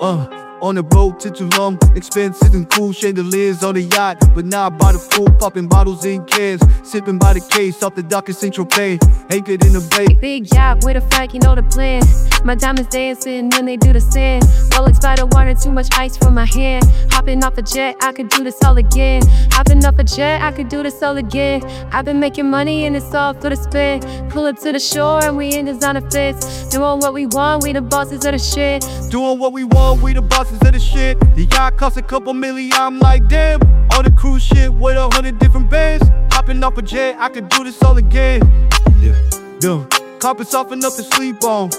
Uh, on the boat to Tulum, expensive and cool chandeliers on the yacht. But now I bought a fool, popping bottles in cans, sipping by the case off the dock in Central Bay, Anchored in the bay. Big yacht with a flag, you know the plan. My diamonds dancing when they do the sand. Rolex by the water, too much ice for my hand. Hopping off a jet, I could do this all again. Hopping off a jet, I could do this all again. I've been making money and it's all for the spin. Pull up to the shore and we in designer fits. Doing what we want, we the bosses of the shit. Doing what we want, we the bosses of the shit. The yacht cost a couple million, I'm like, damn. On the cruise ship with a hundred different bands. Hopping off a jet, I could do this all again. Yeah, yeah. Carpets soft enough to sleep on.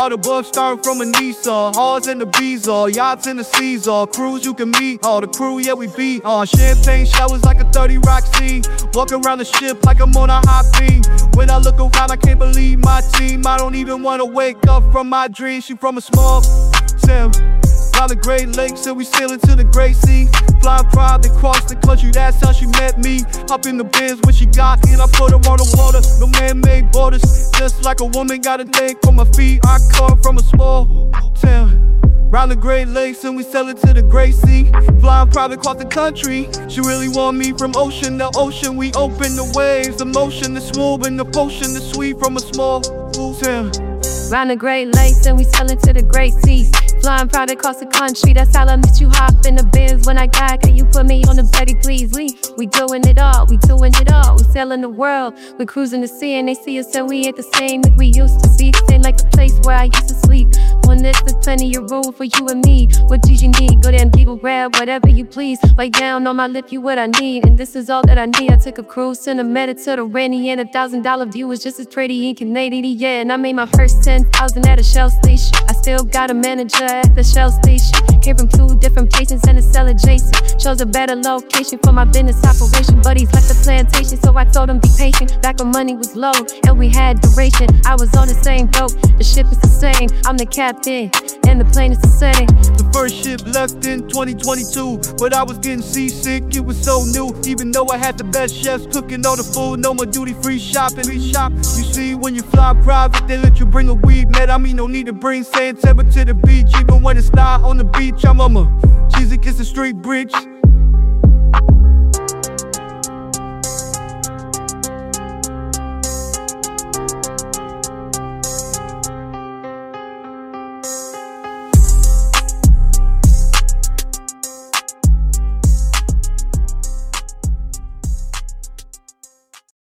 All the bugs starting from a Nissan, halls and the bees all, yachts in the seas all, crews you can meet, all the crew, yeah we beat on. Champagne showers like a 30 rock scene, walk around the ship like I'm on a hot beam. When I look around, I can't believe my team. I don't even wanna wake up from my dream. She from a small town. Down the Great Lakes and we sailing to the Great Sea. Flying private across the country, that's how she met me. Hop in the biz when she got in, I put her on the water. No man-made borders, just like a woman got a leg for my feet. I come from a small town. Round the Great Lakes and we sailing to the Great Sea. Flying private across the country. She really want me from ocean to ocean. We open the waves, the motion, the smooth and the potion, the sweet from a small town. Round the Great Lakes and we sailing to the Great Seas. Flying proud across the country, that's how I miss you hop in the biz when I got. Can you put me on the Betty, please? We we doing it all, we doing it all. We sailing the world, we cruising the sea, and they see us and we ain't the same that we used to be. Ain't like the place where I used to sleep. On this, there's plenty of room for you and me. What do you need? Go and people grab whatever you please. Right down on my lip, you what I need, and this is all that I need. I took a cruise in the Mediterranean, a thousand dollar view was just as pretty in Canadian, yeah. And I made my first ten thousand at a Shell station. I still got a manager at the Shell station. Came from two different Chose a better location for my business operation. Buddies left the plantation, so I told them be patient. Back when money was low and we had duration. I was on the same boat, the ship is the same. I'm the captain, and the plane is the same. The first ship left in 2022, but I was getting seasick. It was so new, even though I had the best chefs cooking all the food. No more duty free shopping. Free shop. You see, when you fly private, they let you bring a weed man. I mean, no need to bring San Seba to the beach, even when it's not on the beach. I'm on a cheesy kiss the street bridge.